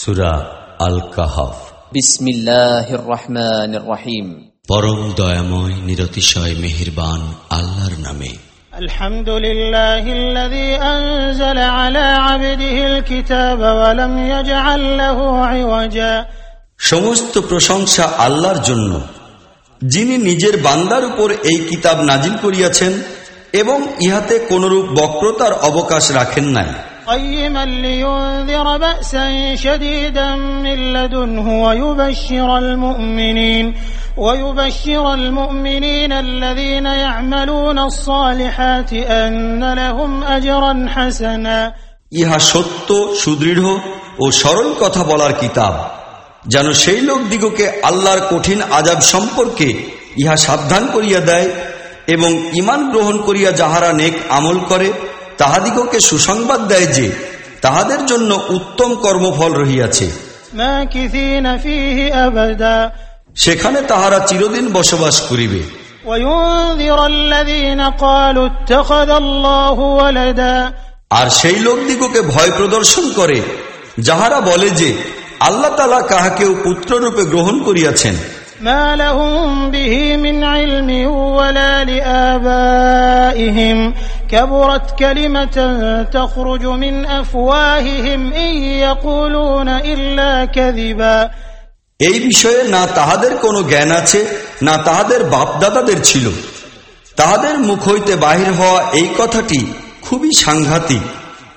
সুরা আল কাহাফ বিসমিল্লাহির রহমানির রহিম পরম দয়াময় নিরতিশয় মেহেরবান আল্লাহর নামে الحمد لله الذي أنزل على عبده الكتاب ولم يجعل له عوجا সমস্ত প্রশংসা আল্লাহর জন্য যিনি নিজের বান্দার উপর এই কিতাব নাজিল করিয়াছেন এবং ইহাতে কোনরূপ বক্রতার অবকাশ রাখেন নাই قيما لينذر بأسا شديدا من لدنه ويبشر المؤمنين ويبشر المؤمنين الذين يعملون الصالحات أن لهم أجرا حسنا ইহা সত্য সুদৃঢ় ও সরল কথা বলার কিতাব যেন সেই লোক দিগকে আল্লাহর কঠিন আজাব সম্পর্কে ইহা সাবধান করিয়া দেয় এবং ইমান গ্রহণ করিয়া যাহারা নেক আমল করে তাহাদিগকে সুসংবাদ দেয় যে তাহাদের জন্য উত্তম কর্মফল রহিয়াছে ماكثين فيه أبدا সেখানে তাহারা চিরদিন বসবাস করিবে وينذر الذين قالوا اتخذ الله ولدا আর সেই লোকদিগকে ভয় প্রদর্শন করে যাহারা বলে যে আল্লাহ তালা কাহাকেও পুত্ররূপে গ্রহণ করিয়াছেন ما لهم به من علم ولا لآبائهم كبرت كلمة تخرج من أفواههم إن يقولون إلا كذبا এই বিষয়ে না তাহাদের কোনো জ্ঞান আছে না তাহাদের বাপদাদাদের ছিল তাহাদের মুখ হইতে বাহির হওয়া এই কথাটি খুবই সাংঘাতিক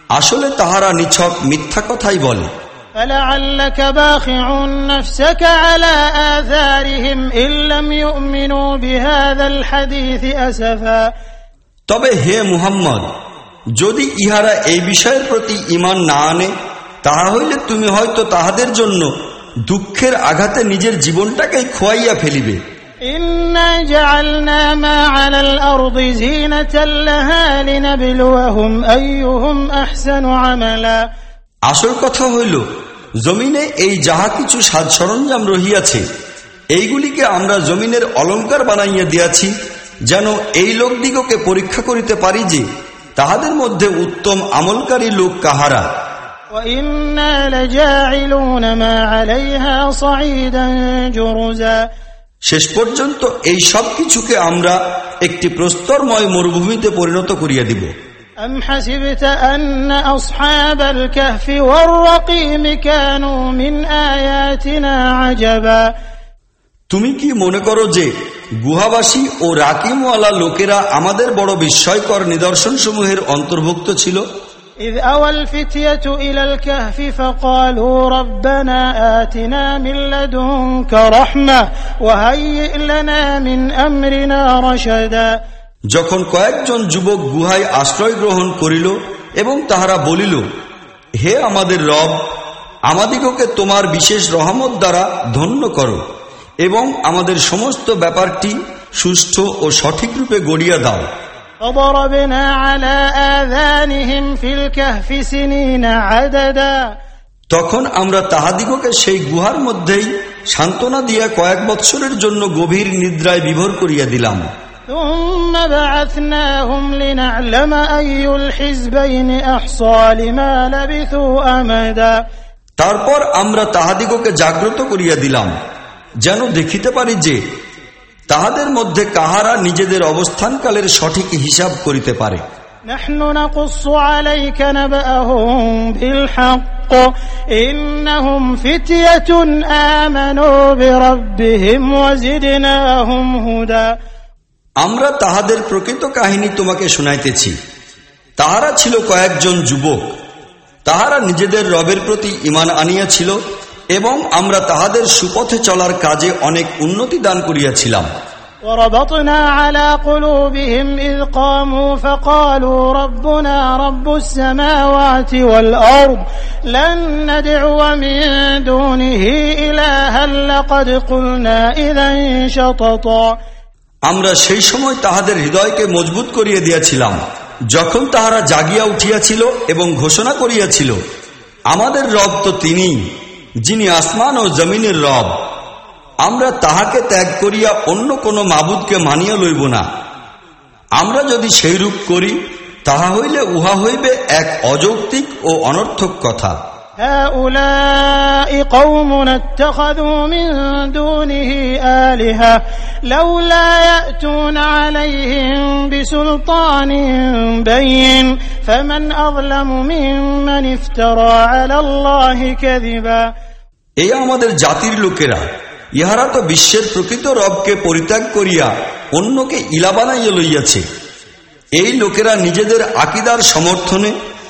আসলে তাহারা নিছক মিথ্যা কথাই বলে فلعلك باخع نفسك على آثارهم إن لم يؤمنوا بهذا الحديث أسفا তবে হে মুহাম্মদ যদি ইহারা এই বিষয়ের প্রতি ইমান না আনে তাহা হইলে তুমি হয়তো তাহাদের জন্য দুঃখের আঘাতে নিজের জীবনটাকে খোয়াইয়া ফেলিবে। আসল কথা হইল জমিনে এই যাহা কিছু সাজ সরঞ্জাম রহিয়াছে এইগুলিকে আমরা জমিনের অলঙ্কার বানাইয়া দিয়াছি যেন এই লোকদিগকে পরীক্ষা করিতে পারি যে তাহাদের মধ্যে উত্তম আমলকারী লোক কাহারা وإنا لجاعلون ما عليها صعيدا جرزا শেষ পর্যন্ত এই সব কিছুকে আমরা একটি প্রস্তরময় মরুভূমিতে পরিণত করিয়া দিব أم حسبت أن أصحاب الكهف والرقيم كانوا من آياتنا عجبا তুমি কি মনে করো যে গুহাবাসী ও রাকিমওয়ালা লোকেরা আমাদের বড় বিস্ময়কর নিদর্শন সমূহের অন্তর্ভুক্ত ছিল إذ أوى الفتية إلى الكهف فقالوا ربنا آتنا من لدنك رحمة وهيئ لنا من أمرنا رشدا যখন কয়েকজন যুবক গুহায় আশ্রয় গ্রহণ করিল এবং তাহারা বলিল হে আমাদের রব আমাদিগকে তোমার বিশেষ রহমত দ্বারা ধন্য করো এবং আমাদের সমস্ত ব্যাপারটি সুষ্ঠ ও সঠিক রূপে গড়িয়া দাও। তখন আমরা তাহাদিগকে সেই গুহার মধ্যেই সান্ত্বনা দিয়া কয়েক বৎসরের জন্য গভীর নিদ্রায় বিভোর করিয়া দিলাম। তারপর আমরা তাহাদিগকে জাগ্রত করিয়া দিলাম। যেন দেখিতে পারি যে তাহাদের মধ্যে কাহারা নিজেদের অবস্থানকালের সঠিক হিসাব করিতে পারে। আমরা তাহাদের প্রকৃত কাহিনী তোমাকে শুনাইতেছি। তাহারা ছিল কয়েকজন যুবক। তাহারা নিজেদের রবের প্রতি ইমান আনিয়াছিল। এবং আমরা তাহাদের সুপথে চলার কাজে অনেক উন্নতি দান করিয়াছিলাম وربطنا على قلوبهم إذ قاموا فقالوا ربنا رب السماوات والأرض لن ندعو من دونه إلها لقد قلنا إذا شططا আমরা সেই সময় তাহাদের হৃদয়কে মজবুত করিয়া দিয়াছিলাম যখন তাহারা জাগিয়া উঠিয়াছিল এবং ঘোষণা করিয়াছিল আমাদের রব তো তিনি যিনি আসমান ও জমিনের রব, আমরা তাহাকে ত্যাগ করিয়া অন্য কোনো মাবুদকে মানিয়া লইব না। আমরা যদি সেই রূপ করি, তাহা হইলে উহা হইবে এক অযৌক্তিক ও অনর্থক কথা। هؤلاء قوم اتخذوا من دونه آلهة لولا يأتون عليهم بسلطان بين فمن أظلم ممن افترى على الله كذبا এই আমাদের জাতির লোকেরা ইহারা তো বিশ্বের প্রকৃত রবকে পরিত্যাগ করিয়া অন্যকে ইলা বানাইয়া লইয়াছে এই লোকেরা নিজেদের আকিদার সমর্থনে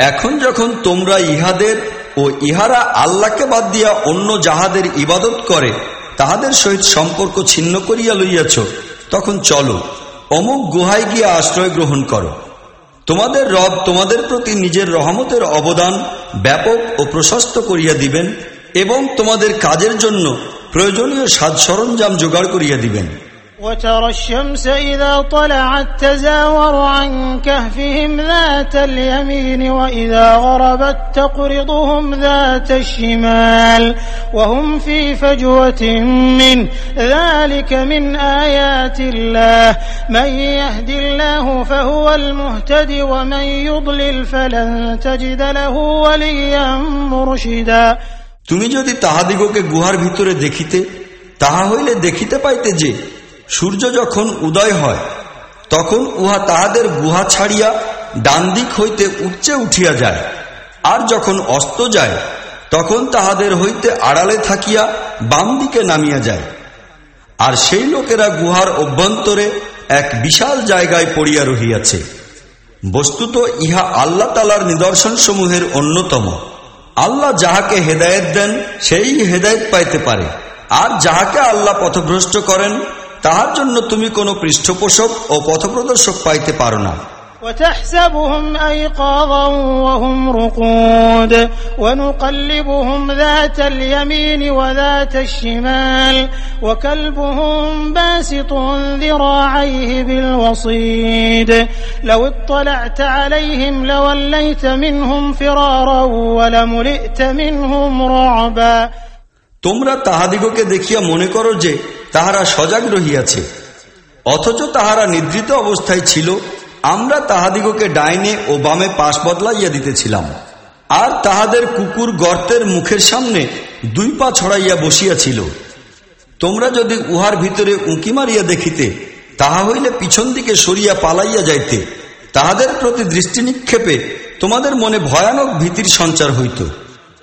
এখন যখন তোমরা ইহাদের ও ইহারা আল্লাহকে বাদ দিয়া অন্য যাহাদের ইবাদত করে, তাহাদের সহিত সম্পর্ক ছিন্ন করিয়া লইয়াছ, তখন চলো, অমুক গুহায় গিয়া আশ্রয় গ্রহণ করো। তোমাদের রব তোমাদের প্রতি নিজের রহমতের অবদান ব্যাপক ও প্রশস্ত করিয়া দিবেন এবং তোমাদের কাজের জন্য প্রয়োজনীয় সাজ সরঞ্জাম জোগাড় করিয়া দিবেন। وترى الشمس إذا طلعت تزاور عن كهفهم ذات اليمين وإذا غربت تقرضهم ذات الشمال وهم في فجوة منه ذلك من آيات الله من يهد الله فهو المهتد ومن يضلل فلن تجد له وليا مرشدا তুমি যদি তাহাদিগকে গুহার ভিতরে দেখিতে তাহা হইলে দেখিতে পাইতে যে সূর্য যখন উদয় হয়, তখন উহা তাহাদের গুহা ছাড়িয়া ডান দিক হইতে উচ্চে উঠিয়া যায়। আর যখন অস্ত যায়, তখন তাহাদের হইতে আড়ালে থাকিয়া বাম দিকে নামিয়া যায়। আর সেই লোকেরা গুহার অভ্যন্তরে এক বিশাল জায়গায় পড়িয়া রহিয়াছে। বস্তুত ইহা আল্লাহ তালার নিদর্শন সমূহের অন্যতম। আল্লাহ যাহাকে হেদায়েত দেন, সেই হেদায়েত পাইতে পারে। আর যাহাকে আল্লাহ পথভ্রষ্ট করেন তাহার জন্য তুমি কোনো পৃষ্ঠপোষক ও পথপ্রদর্শক পাইতে পারো না وتحسبهم أيقاظا وهم رقود ونقلبهم ذات اليمين وذات الشمال وكلبهم باسط ذراعيه بالوصيد لو اطلعت عليهم لوليت منهم فرارا ولملئت منهم رعبا তোমরা তাহাদিগকে দেখিয়া মনে করো যে তাহারা সজাগ রহিয়াছে। অথচ তাহারা নিদ্রিত অবস্থায় ছিল, আমরা তাহাদিগকে ডাইনে ও বামে পাশ বদলাইয়া দিতেছিলাম। আর তাহাদের কুকুর গর্তের মুখের সামনে দুই পা ছড়াইয়া বসিয়াছিল তোমরা যদি উহার ভিতরে উঁকি মারিয়া দেখিতে, তাহা হইলে পিছন দিকে সরিয়া পালাইয়া যাইতে। তাহাদের প্রতি দৃষ্টি নিক্ষেপে তোমাদের মনে ভয়ানক ভীতির সঞ্চার হইত।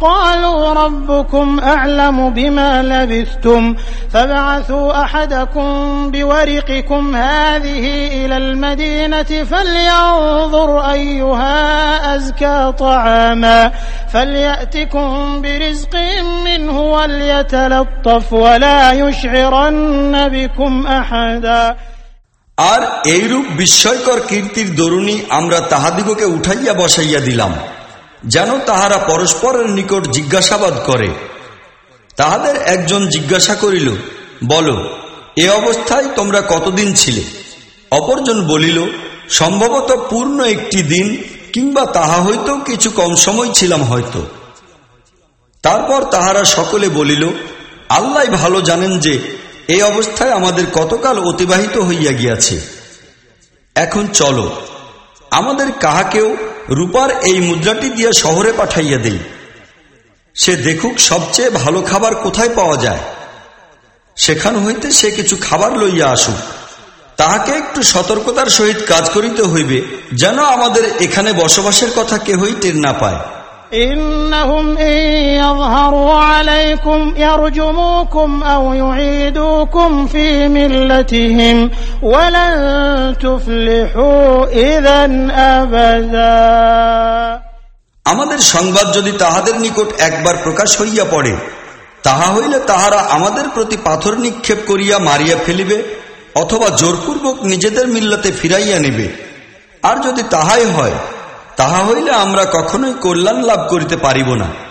قالوا ربكم أعلم بما لبثتم فابعثوا أحدكم بورقكم هذه إلى المدينة فلينظر أيها أزكى طعاما فليأتكم برزق منه وليتلطف ولا يشعرن بكم أحدا আর এইরূপ বিস্ময়কর কীর্তির দরুণী আমরা তাহাদিগকে উঠাইয়া বসাইয়া দিলাম যেন তাহারা পরস্পরের নিকট জিজ্ঞাসাবাদ করে। তাহাদের একজন জিজ্ঞাসা করিল, বলো, এ অবস্থায় তোমরা কতদিন ছিলে? অপরজন বলিল, সম্ভবত পূর্ণ একটি দিন, কিংবা তাহা হইতো কিছু কম সময় ছিলাম হয়তো। তারপর তাহারা সকলে বলিল, আল্লাহ ভালো জানেন যে এই অবস্থায় আমাদের কতকাল অতিবাহিত হইয়া গিয়াছে। এখন চলো, আমাদের কাহাকেও রূপার এই মুদ্রাটি দিয়ে শহরে পাঠাইয়া দেই। সে দেখুক সবচেয়ে ভালো খাবার কোথায় পাওয়া যায়। সেখান হইতে সে কিছু খাবার লইয়া আসুক। তাহাকে একটু সতর্কতার সহিত কাজ করিতে হইবে, যেন আমাদের এখানে বসবাসের কথা কেহই টের না পায়। إنهم إن يظهروا عليكم يرجموكم أو يعيدوكم في ملتهم ولن تفلحوا إذا أبدا আমাদের সংবাদ যদি তাহাদের নিকট একবার প্রকাশ হইয়া পড়ে তাহা হইলে তাহারা আমাদের প্রতি পাথর নিক্ষেপ করিয়া মারিয়া ফেলিবে অথবা জোরপূর্বক নিজেদের মিল্লাতে ফিরাইয়া নিবে আর যদি তাহাই হয় তাহা হইলে আমরা কখনোই কল্যাণ লাভ করিতে পারিব না।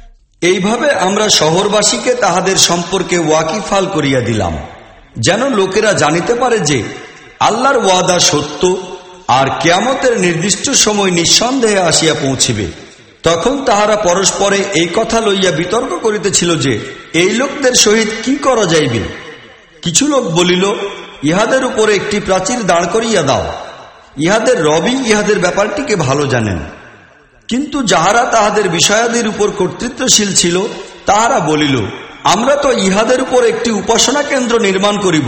এইভাবে আমরা শহরবাসীকে তাহাদের সম্পর্কে ওয়াকিফাল করিয়া দিলাম, যেন লোকেরা জানিতে পারে যে আল্লাহর ওয়াদা সত্য আর কেয়ামতের নির্দিষ্ট সময় নিঃসন্দেহে আসিয়া পৌঁছিবে। তখন তাহারা পরস্পরে এই কথা লইয়া বিতর্ক করিতেছিল যে, এই লোকদের সহিত কি করা যাইবে? কিছু লোক বলিল, ইহাদের উপরে একটি প্রাচীর দাঁড় করিয়া দাও। ইহাদের রবি ইহাদের ব্যাপারটিকে ভালো জানেন। কিন্তু যাহারা তাহাদের বিষয়াদির উপর কর্তৃত্বশীল ছিল, তাহারা বলিল, আমরা তো ইহাদের উপর একটি উপাসনা কেন্দ্র নির্মাণ করিব।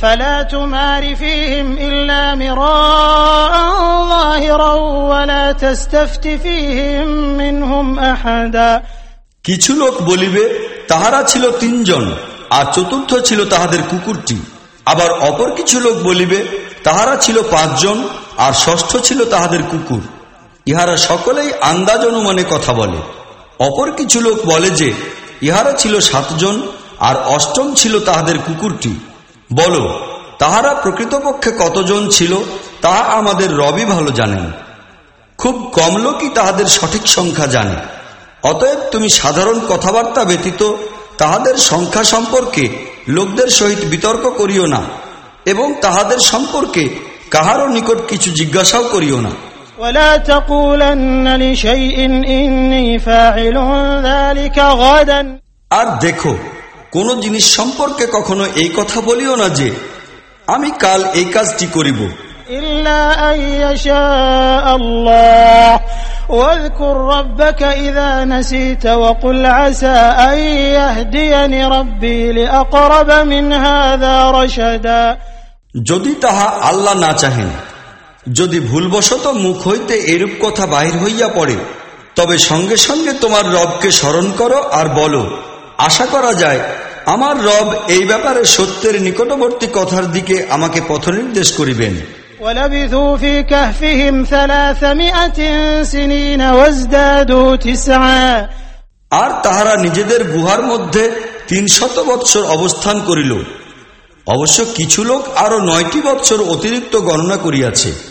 فلا تمار فيهم إلا مراء ظاهرا ولا تستفت فيهم منهم أحدا কিছু লোক বলিবে তাহারা ছিল তিনজন আর চতুর্থ ছিল তাহাদের কুকুরটি আবার অপর কিছু লোক বলিবে তাহারা ছিল পাঁচজন আর ষষ্ঠ ছিল তাহাদের কুকুর ইহারা সকলেই আন্দাজ অনুমানে কথা বলে অপর কিছু লোক বলে যে ইহারা ছিল সাতজন আর অষ্টম ছিল তাহাদের কুকুরটি বলো তাহারা প্রকৃতপক্ষে কতজন ছিল তাহা আমাদের রবি ভালো জানেন খুব কম লোকই তাহাদের সঠিক সংখ্যা জানে অতএব তুমি সাধারণ কথাবার্তা ব্যতীত তাহাদের সংখ্যা সম্পর্কে লোকদের সহিত বিতর্ক করিও না এবং তাহাদের সম্পর্কে কাহারও নিকট কিছু জিজ্ঞাসাও করিও না ولا تقولن لشيء إني فاعل ذلك غدا আর দেখো কোনো জিনিস সম্পর্কে কখনো এই কথা বলিও না যে আমি কাল এই কাজটি করিব। যদি তাহা আল্লাহ না চাহেন যদি ভুলবশত মুখ হইতে এরূপ কথা বাহির হইয়া পড়ে তবে সঙ্গে সঙ্গে তোমার রবকে স্মরণ করো আর বলো আশা করা যায় আমার রব এই ব্যাপারে সত্যের নিকটবর্তী কথার দিকে আমাকে পথ নির্দেশ করিবেন আর তাহারা নিজেদের গুহার মধ্যে তিন শত বৎসর অবস্থান করিল। অবশ্য কিছু লোক আরও নয়টি বৎসর অতিরিক্ত গণনা করিয়াছে।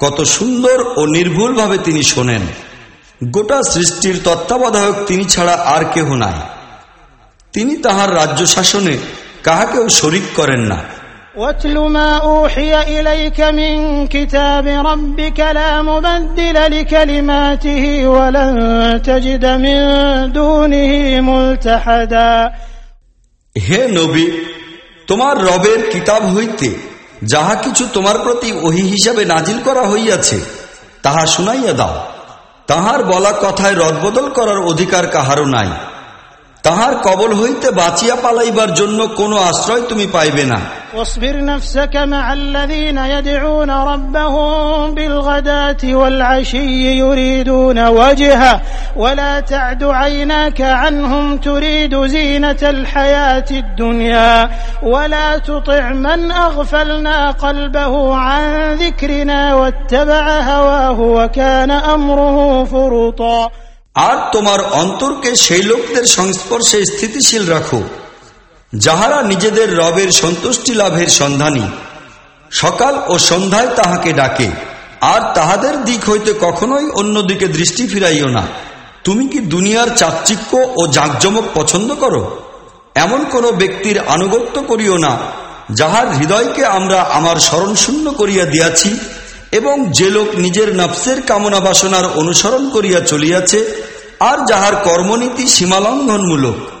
কত সুন্দর ও নির্ভুলভাবে তিনি শোনেন গোটা সৃষ্টির তত্ত্বাবধায়ক তিনি ছাড়া আর কেহ নাই তিনি তাহার রাজ্য শাসনে কাহাকেও শরিক করেন না واتل ما أوحي إليك من كتاب ربك لا مبدل لكلماته ولن تجد من دونه ملتحدا হে নবী তোমার রবের কিতাব হইতে যাহা কিছু তোমার প্রতি ওহি হিসাবে নাজিল করা হইয়াছে, তাহা শুনাইয়া দাও। তাহার বলা কথায় রদবদল করার অধিকার কাহারও নাই। তাহার কবল হইতে বাঁচিয়া পালাইবার জন্য কোনো আশ্রয় তুমি পাইবে না। واصبر نفسك مع الذين يدعون ربهم بالغداة والعشي يريدون وجهه ولا تعد عيناك عنهم تريد زينة الحياة الدنيا ولا تطع من أغفلنا قلبه عن ذكرنا واتبع هواه وكان أمره فرطا আর তোমার অন্তরকে সেই লোকদের সংস্পর্শে স্থিতিশীল রাখো যাহারা নিজেদের রবের সন্তুষ্টি লাভের সন্ধানী, সকাল ও সন্ধ্যায় তাহাকে ডাকে, আর তাহাদের দিক হইতে কখনোই অন্যদিকে দৃষ্টি ফিরাইও না। তুমি কি দুনিয়ার চাকচিক্য ও জাঁকজমক পছন্দ করো? এমন কোন ব্যক্তির আনুগত্য করিও না, যাহার হৃদয়কে আমরা আমার স্মরণশূন্য করিয়া দিয়াছি এবং যে লোক নিজের নফসের কামনা বাসনার অনুসরণ করিয়া চলিয়াছে, আর যাহার কর্মনীতি সীমালঙ্ঘনমূলক।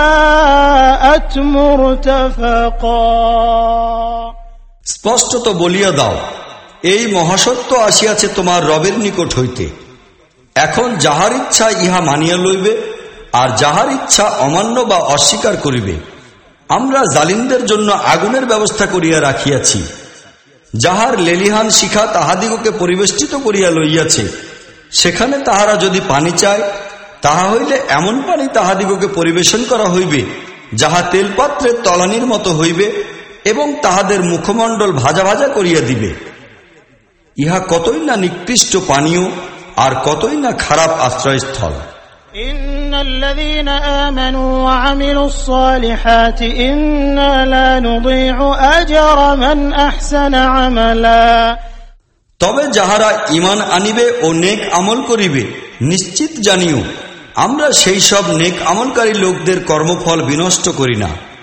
وساءت مرتفقا স্পষ্টত বলিয়া দাও এই মহাসত্য আসিয়াছে তোমার রবের নিকট হইতে এখন যাহার ইচ্ছা ইহা মানিয়া লইবে আর যাহার ইচ্ছা অমান্য বা অস্বীকার করিবে আমরা জালিমদের জন্য আগুনের ব্যবস্থা করিয়া রাখিয়াছি যাহার লেলিহান শিখা তাহাদিগকে পরিবেষ্টিত করিয়া লইয়াছে সেখানে তাহারা যদি পানি চায় তাহা হইলে এমন পানি তাহাদিগকে পরিবেশন করা হইবে যাহা তেলপাত্রের তলানির মতো হইবে এবং তাহাদের মুখমণ্ডল ভাজা ভাজা করিয়া দিবে। ইহা কতই না নিকৃষ্ট পানীয় আর কতই না খারাপ আশ্রয়স্থল। তবে যাহারা ইমান আনিবে ও নেক আমল করিবে নিশ্চিত জানিও আমরা সেই সব নেক আমলকারী লোকদের কর্মফল বিনষ্ট করি না।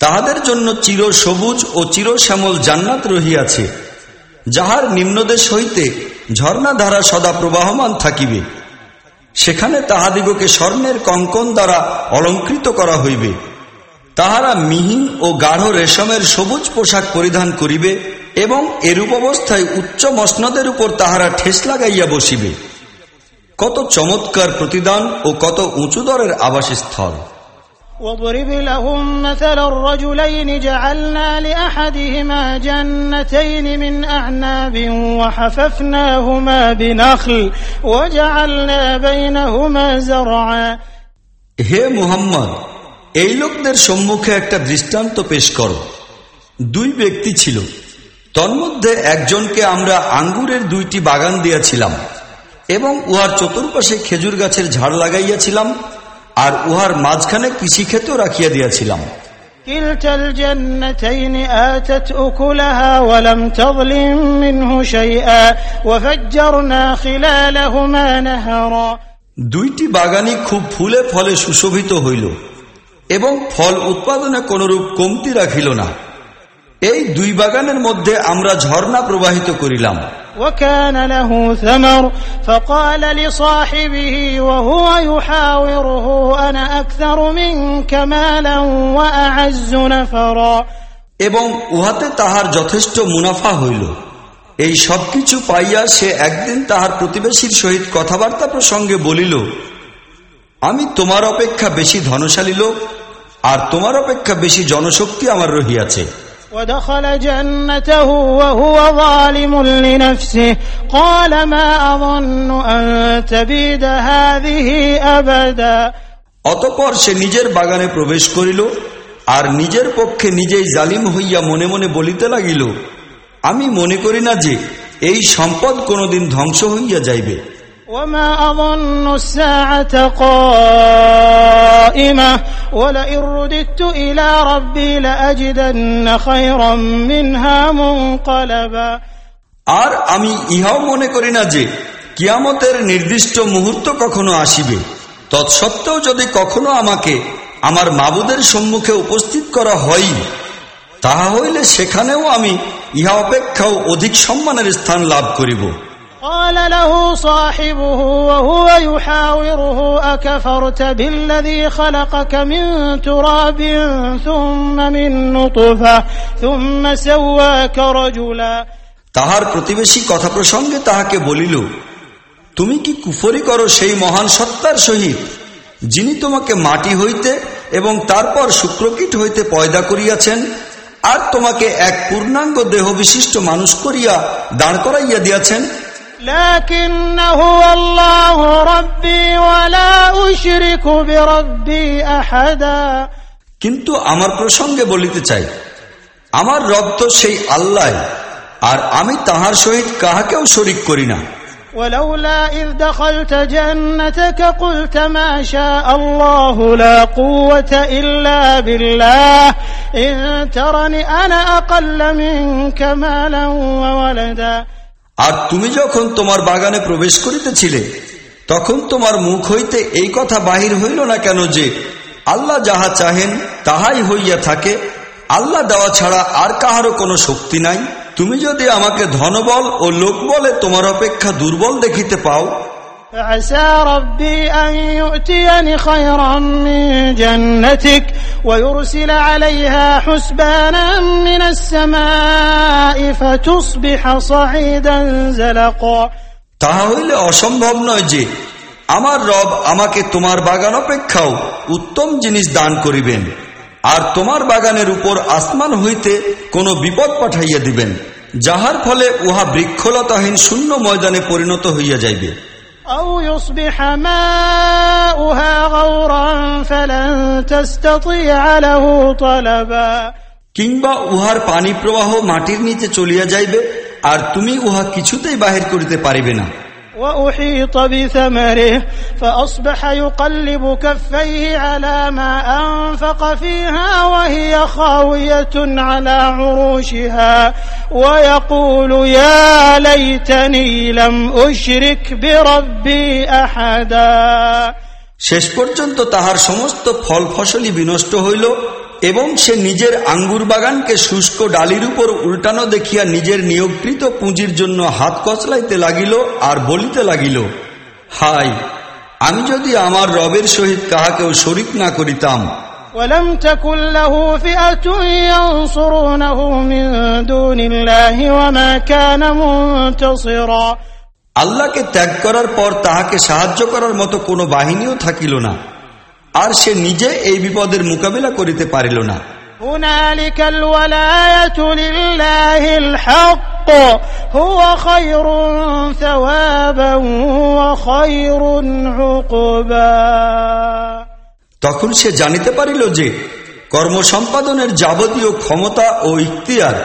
তাহাদের জন্য চির সবুজ ও চির শ্যামল জান্নাত রহিয়াছে, যাহার নিম্নদেশ হইতে ঝর্ণাধারা সদা প্রবাহমান থাকিবে। সেখানে তাহাদিগকে স্বর্ণের কঙ্কন দ্বারা অলঙ্কৃত করা হইবে। তাহারা মিহি ও গাঢ় রেশমের সবুজ পোশাক পরিধান করিবে এবং এরূপ অবস্থায় উচ্চ মসনদের উপর তাহারা ঠেস লাগাইয়া বসিবে। কত চমৎকার প্রতিদান ও কত উঁচু দরের আবাসস্থল। واضرب لهم مثل الرجلين جعلنا لأحدهما جنتين من أعناب وحففناهما بنخل وجعلنا بينهما زرعا হে মুহাম্মদ এই লোকদের সম্মুখে একটা দৃষ্টান্ত পেশ করো দুই ব্যক্তি ছিল তন্মধ্যে একজনকে আমরা আঙ্গুরের দুইটি বাগান দিয়াছিলাম এবং উহার চতুর্পাশে খেজুর গাছের ঝাড় লাগাইয়াছিলাম আর উহার মাঝখানে কৃষি ক্ষেত্র রাখিয়া দিয়াছিলাম। দুইটি বাগানই খুব ফুলে ফলে সুশোভিত হইল এবং ফল উৎপাদনে কোনরূপ কমতি রাখিল না। এই দুই বাগানের মধ্যে আমরা ঝর্ণা প্রবাহিত করিলাম وكان له ثمر فقال لصاحبه وهو يحاوره أنا أكثر منك مالا وأعز نفرا এবং উহাতে তাহার যথেষ্ট মুনাফা হইল এই সবকিছু পাইয়া সে একদিন তাহার প্রতিবেশীর সহিত কথাবার্তা প্রসঙ্গে বলিল আমি তোমার অপেক্ষা বেশি ধনশালী লোক আর তোমার অপেক্ষা বেশি জনশক্তি আমার রহিয়াছে ودخل جنته وهو ظالم لنفسه قال ما أظن أن تبيد هذه أبدا অতপর সে নিজের বাগানে প্রবেশ করিল আর নিজের পক্ষে নিজেই জালিম হইয়া মনে মনে বলিতে লাগিল আমি মনে করি না যে এই সম্পদ কোনোদিন ধ্বংস হইয়া যাইবে وما أظن الساعة قائمة ولئن رددت إلى ربي لأجدن خيرا منها منقلبا আর আমি ইহাও মনে করি না যে কিয়ামতের নির্দিষ্ট মুহূর্ত কখনো আসিবে তৎসত্ত্বেও যদি কখনো আমাকে আমার মাবুদের সম্মুখে উপস্থিত করা হয় তাহা হইলে সেখানেও আমি ইহা অপেক্ষাও অধিক সম্মানের স্থান লাভ করিব قال له صاحبه وهو يحاوره أكفرت بالذي خلقك من تراب ثم من نطفة ثم سواك رجلا তাহার প্রতিবেশী কথা প্রসঙ্গে তাহাকে বলিল তুমি কি কুফরি করো সেই মহান সত্তার সহিত যিনি তোমাকে মাটি হইতে এবং তারপর শুক্রকীট হইতে পয়দা করিয়াছেন আর তোমাকে এক পূর্ণাঙ্গ দেহ বিশিষ্ট মানুষ করিয়া দাঁড় করাইয়া দিয়াছেন لكنه الله ربي ولا أشرك بربي أحدا কিন্তু আমার প্রসঙ্গে বলিতে চাই আমার রব তো সেই আল্লাহ আর আমি তাহার সহিত কাহাকেও শরিক করি না ولولا إذ دخلت جنتك قلت ما شاء الله لا قوة إلا بالله إن ترني أنا أقل منك مالا وولدا আর তুমি যখন তোমার বাগানে প্রবেশ করিতেছিলে তখন তোমার মুখ হইতে এই কথা বাহির হইল না কেন যে আল্লাহ যাহা চাহেন তাহাই হইয়া থাকে আল্লাহ দেওয়া ছাড়া আর কাহারও কোনো শক্তি নাই তুমি যদি আমাকে ধনবল ও লোক বলে তোমার অপেক্ষা দুর্বল দেখিতে পাও فعسى ربي أن يؤتيني خيرا من جنتك ويرسل عليها حسبانا তাহা হইলে অসম্ভব নয় যে আমার রব আমাকে তোমার বাগান অপেক্ষাও উত্তম জিনিস দান করিবেন আর তোমার বাগানের উপর আসমান হইতে কোনো বিপদ পাঠাইয়া দিবেন যাহার ফলে উহা বৃক্ষলতাহীন শূন্য ময়দানে পরিণত হইয়া যাইবে। আও يصبح ماؤها غورا فلن تستطيع له طلبا কিংবা উহার পানি প্রবাহ মাটির নিচে চলিয়া যাইবে আর তুমি উহা কিছুতেই বাহির করিতে পারিবে না وأحيط بثمره فأصبح يقلب كفيه على ما أنفق فيها وهي خاوية على عروشها ويقول يا ليتني لم أشرك بربي أحدا শেষ পর্যন্ত তাহার সমস্ত ফল ফসলই বিনষ্ট হইল এবং সে নিজের আঙ্গুর বাগানকে শুষ্ক ডালির উপর উল্টানো দেখিয়া নিজের নিয়োগকৃত পুঁজির জন্য হাত কচলাইতে লাগিল আর বলিতে লাগিল হাই আমি যদি আমার রবের সহিত কাহাকেও শরিক না করিতাম ولم تكن له فئة ينصرونه من دون الله وما كان منتصرا আল্লাহকে ত্যাগ করার পর তাহাকে সাহায্য করার মতো কোনো বাহিনীও থাকিল না আর সে নিজে এই বিপদের মোকাবিলা করিতে পারিল না هنالك الولاية لله الحق هو خير ثوابا وخير عقبا তখন সে জানিতে পারিল যে কর্ম সম্পাদনের যাবতীয় ক্ষমতা ও ইখতিয়ার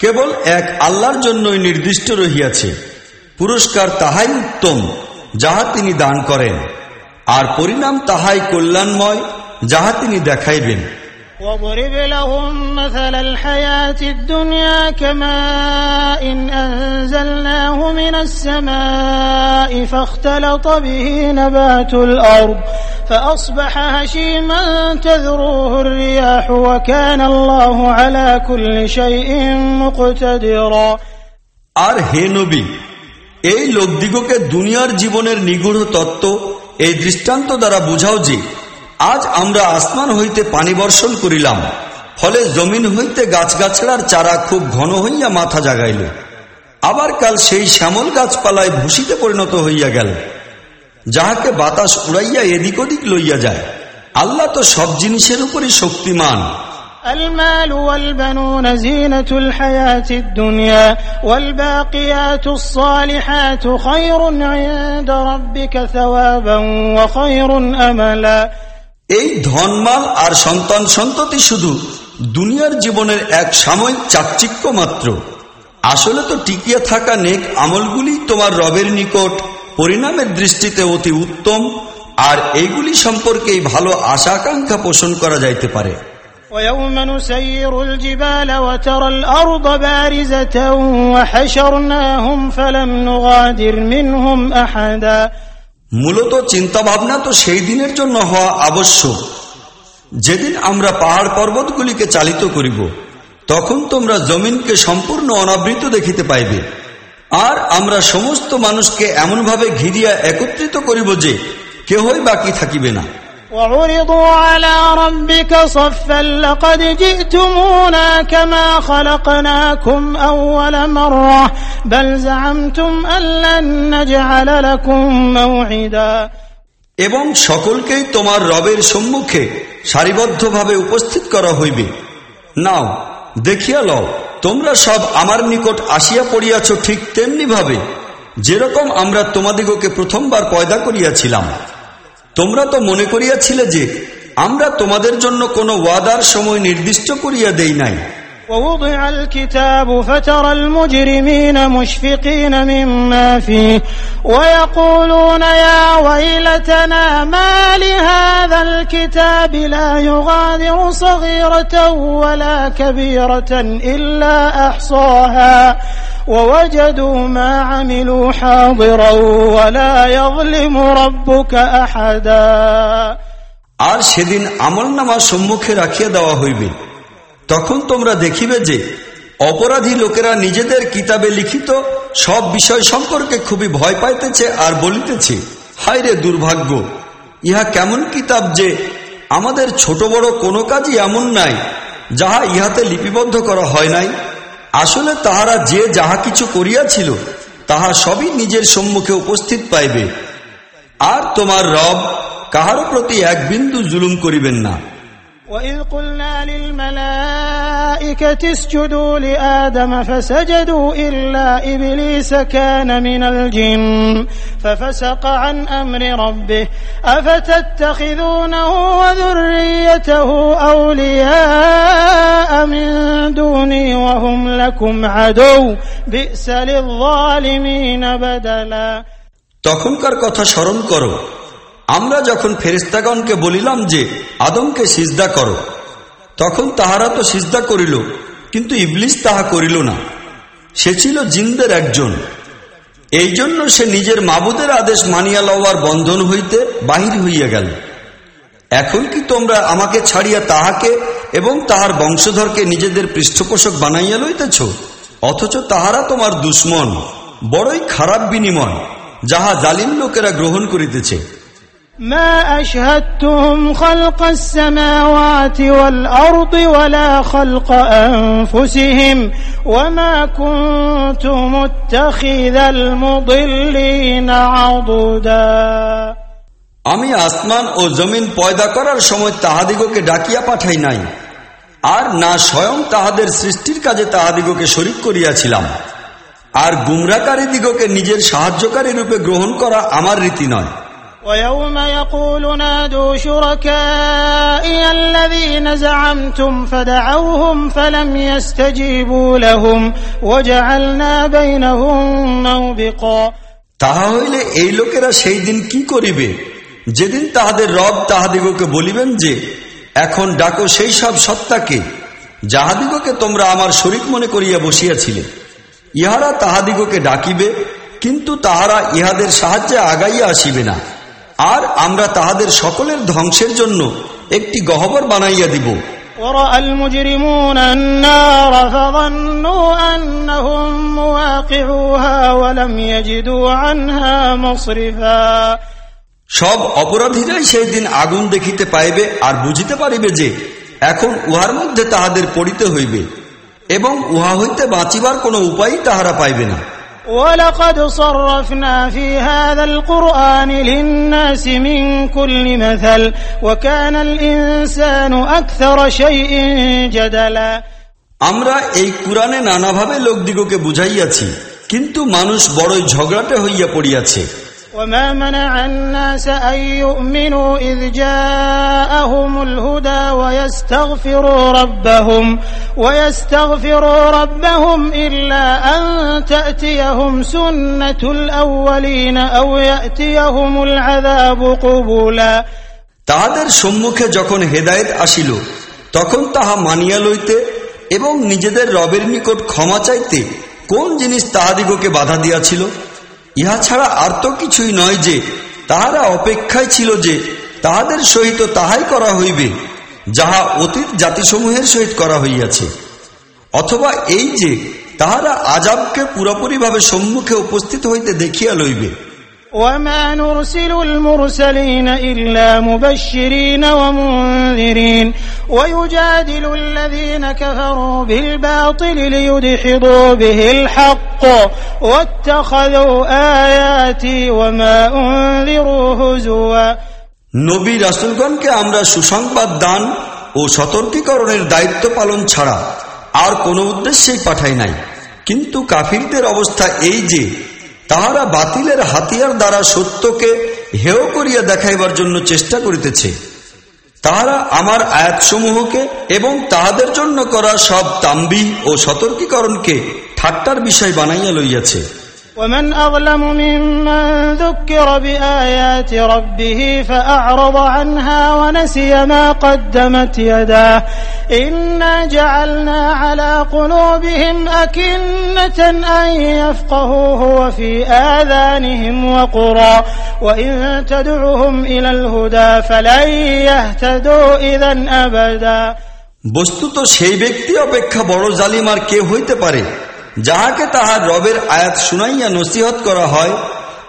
কেবল এক আল্লাহর জন্যই নির্দিষ্ট রহিয়াছে পুরস্কার তাহাই উত্তম যাহা তিনি দান করেন আর পরিণাম তাহাই কল্যাণময় যাহা তিনি দেখাইবেন واضرب لهم مثل الحياة الدنيا كماء إن أنزلناه من السماء فاختلط به نبات الأرض فأصبح هشيما تذروه الرياح وكان الله على كل شيء مقتدرا আর হে নবী এই লোকদিগকে দুনিয়ার জীবনের নিগূঢ় তত্ত্ব এই দৃষ্টান্ত দ্বারা বুঝাও যে, আজ আমরা আসমান হইতে পানি বর্ষণ করিলাম, ফলে জমিন হইতে গাছগাছড়ার চারা খুব ঘন হইয়া মাথা জাগাইল। আবার কাল সেই শ্যামল গাছপালায় ভূষিতে পরিণত হইয়া গেল। যাহাকে বাতাস উড়াইয়া এদিক ওদিক লইয়া যায়। আল্লাহ তো সব জিনিসের উপরই শক্তিমান। المال والبنون زينة الحياة الدنيا والباقيات الصالحات خير عند ربك ثوابا وخير أملا এই ধনমাল আর সন্তান সন্ততি শুধু দুনিয়ার জীবনের এক সাময়িক চাকচিক্য মাত্র আসলে তো টিকিয়ে থাকা নেক আমলগুলি তোমার রবের নিকট পরিণামের দৃষ্টিতে অতি উত্তম আর এইগুলি সম্পর্কেই ভালো আশা আকাঙ্ক্ষা পোষণ করা যাইতে পারে ويوم نسير الجبال وترى الأرض بارزة وحشرناهم فلم نغادر منهم أحدا মূলত চিন্তা ভাবনা তো সেই দিনের জন্য হওয়া আবশ্যক যেদিন আমরা পাহাড় পর্বতগুলিকে চালিত করিব তখন তোমরা জমিনকে সম্পূর্ণ অনাবৃত দেখিতে পাইবে আর আমরা সমস্ত মানুষকে এমনভাবে ঘিরিয়া একত্রিত করিব যে কেহই বাকি থাকিবে না وعرضوا على ربك صفا لقد جئتمونا كما خلقناكم أول مرة بل زعمتم أن لن نجعل لكم موعدا এবং সকলকেই তোমার রবের সম্মুখে সারিবদ্ধভাবে উপস্থিত করা হইবে নাও দেখিয়া লও তোমরা সব আমার নিকট আসিয়া পড়িয়াছ ঠিক তেমনি ভাবে যেরকম আমরা তোমাদিগকে প্রথমবার পয়দা করিয়াছিলাম তোমরা তো মনে করিয়াছিলে যে, আমরা তোমাদের জন্য কোনো ওয়াদার সময় নির্দিষ্ট করিয়া দেই নাই। ووضع الكتاب فترى المجرمين مشفقين مما فيه ويقولون يا ويلتنا ما لهذا الكتاب لا يغادر صغيرة ولا كبيرة إلا أحصاها ووجدوا ما عملوا حاضرا ولا يظلم ربك أحدا আর সেদিন আমল নামা সম্মুখে রাখিয়া দেওয়া হইবে তখন তোমরা দেখিবে যে অপরাধী লোকেরা নিজেদের কিতাবে লিখিত সব বিষয় সম্পর্কে খুবই ভয় পাইতেছে আর বলিতেছে হায় রে দুর্ভাগ্য, ইহা কেমন কিতাব যে আমাদের ছোট বড় কোনো কাজই এমন নাই, যাহা ইহাতে লিপিবদ্ধ করা হয় নাই। আসলে তাহারা যে যাহা কিছু করিয়াছিল, তাহা সবই নিজের সম্মুখে উপস্থিত পাইবে। আর তোমার রব কাহার প্রতি এক বিন্দু জুলুম করিবেন না। وإذ قلنا للملائكة اسجدوا لآدم فسجدوا إلا إبليس كان من الجن ففسق عن أمر ربه أفتتخذونه وذريته أولياء من دوني وهم لكم عدو بئس للظالمين بدلا তখনকার কথা স্মরণ করো আমরা যখন ফেরিস্তাগণকে বলিলাম যে, আদমকে সিজদা করো, তখন তাহারা তো সিজদা করিল, কিন্তু ইবলিস তাহা করিল না। সে ছিল জিন্দের একজন। এই জন্য সে নিজের মাবুদের আদেশ মানিয়া লওয়ার বন্ধন হইতে বাহির হইয়া গেল। এখন কি তোমরা আমাকে ছাড়িয়া তাহাকে এবং তাহার বংশধরকে নিজেদের পৃষ্ঠপোষক বানাইয়া লইতেছ? অথচ তাহারা তোমার দুশ্মন, বড়ই খারাপ বিনিময়, যাহা জালিম লোকেরা গ্রহণ করিতেছে। ما أشهدتهم خلق السماوات والأرض ولا خلق أنفسهم وما كنت متخذ المضلين عضدا আমি আসমান ও জমিন পয়দা করার সময় তাহাদিগকে ডাকিয়া পাঠাই নাই আর না স্বয়ং তাহাদের সৃষ্টির কাজে তাহাদিগকে শরিক করিয়াছিলাম আর গুমরাকারী দিগকে নিজের সাহায্যকারী রূপে গ্রহণ করা আমার রীতি নয় ويوم يقول نادوا شركائي الذين زعمتم فدعوهم فلم يستجيبوا لهم وجعلنا بينهم موبقا তাহা হইলে এই লোকেরা সেই দিন কি করিবে যেদিন তাহাদের রব তাহাদিগকে বলিবেন যে এখন ডাকো সেই সব সত্তাকে যাহাদিগকে তোমরা আমার শরিক মনে করিয়া বসিয়াছিলে ইহারা তাহাদিগকে ডাকিবে কিন্তু তাহারা ইহাদের সাহায্যে আগাইয়া আসিবে না আর আমরা তাহাদের সকলের ধ্বংসের জন্য একটি গহবর বানাইয়া দিব ورأى المجرمون النار فظنوا أنهم مواقعوها ولم يجدوا عنها مصرفا সব অপরাধীরাই সেই দিন আগুন দেখিতে পাইবে আর বুঝিতে পারিবে যে এখন উহার মধ্যে তাহাদের পড়িতে হইবে এবং উহা হইতে বাঁচিবার কোনো উপায় তাহারা পাইবে না ولقد صرفنا في هذا القرآن للناس من كل مثل وكان الإنسان أكثر شيء جدلا আমরা এই কোরআনে নানাভাবে লোকদিগকে বুঝাইয়াছি কিন্তু মানুষ বড়ই ঝগড়াটে হইয়া পড়িয়াছে وما منع الناس أن يؤمنوا إذ جاءهم الهدى ويستغفروا ربهم ويستغفروا ربهم إلا أن تأتيهم سنة الأولين أو يأتيهم العذاب قبولا তাহাদের সম্মুখে যখন হেদায়েত আসিল তখন তাহা মানিয়া লইতে এবং নিজেদের রবের নিকট ক্ষমা চাইতে কোন জিনিস তাহাদিগকে বাধা দিয়াছিল ইহা ছাড়া আর তো কিছুই নয় যে, তাহারা অপেক্ষায় ছিল যে, তাহাদের সহিত তাহাই করা হইবে, যাহা অতীত জাতিসমূহের সহিত করা হইয়াছে। অথবা এই যে, তাহারা আজাবকে পুরোপুরিভাবে সম্মুখে উপস্থিত হইতে দেখিয়া লইবে। وما نرسل المرسلين إلا مبشرين ومنذرين ويجادل الذين كفروا بالباطل ليدحضوا به الحق واتخذوا آياتي وما أنذروا هزوا নবী রাসুলগণকে আমরা সুসংবাদ দান ও সতর্কীকরণের দায়িত্ব পালন ছাড়া আর কোনো উদ্দেশ্যেই পাঠাই নাই কিন্তু কাফিরদের অবস্থা এই যে তাহারা বাতিলের হাতিয়ার দ্বারা সত্যকে হেয় করিয়া দেখাইবার জন্য চেষ্টা করিতেছে। তাহারা আমার আয়াতসমূহকে এবং তাহাদের জন্য করা সব তাম্বি ও সতর্কীকরণকে ঠাট্টার বিষয় বানাইয়া লইয়াছে। ومن أظلم ممن ذكر بآيات ربه فأعرض عنها ونسي ما قدمت يداه إنا جعلنا على قلوبهم أكنة أن يفقهوه وفي آذانهم وقرا وإن تدعهم إلى الهدى فلن يهتدوا إذا أبدا বস্তুত সেই ব্যক্তি অপেক্ষা বড় জালিম আর কে হইতে পারে যাহাকে তাহার রবের আয়াত শুনাইয়া নসিহত করা হয়,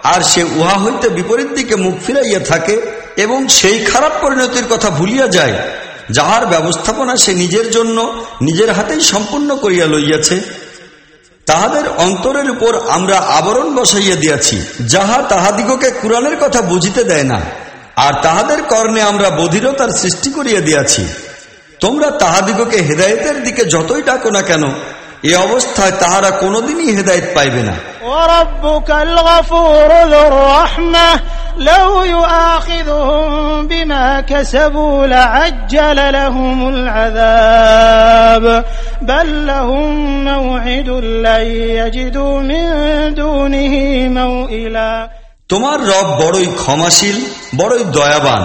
আর সে উহা হইতে বিপরীত দিকে মুখ ফিরাইয়া থাকে এবং সেই খারাপ পরিণতির কথা ভুলিয়া যায়, যাহার ব্যবস্থাপনা সে নিজের জন্য নিজের হাতেই সম্পূর্ণ করিয়া লইয়াছে। তাহাদের অন্তরের উপর আমরা আবরণ বসাইয়া দিয়াছি, যাহা তাহাদিগকে কোরআনের কথা বুঝিতে দেয় না, আর তাহাদের কর্ণে আমরা বধিরতার সৃষ্টি করিয়া দিয়াছি। তোমরা তাহাদিগকে হেদায়েতের দিকে যতই ডাকো না কেন এ অবস্থায় তাহারা কোনোদিনই হেদায়েত পাইবে না وربك الغفور ذو الرحمة لو يؤاخذهم بما كسبوا لعجل لهم العذاب بل لهم موعد لن يجدوا من دونه موئلا তোমার রব বড়ই ক্ষমাশীল বড়ই দয়াবান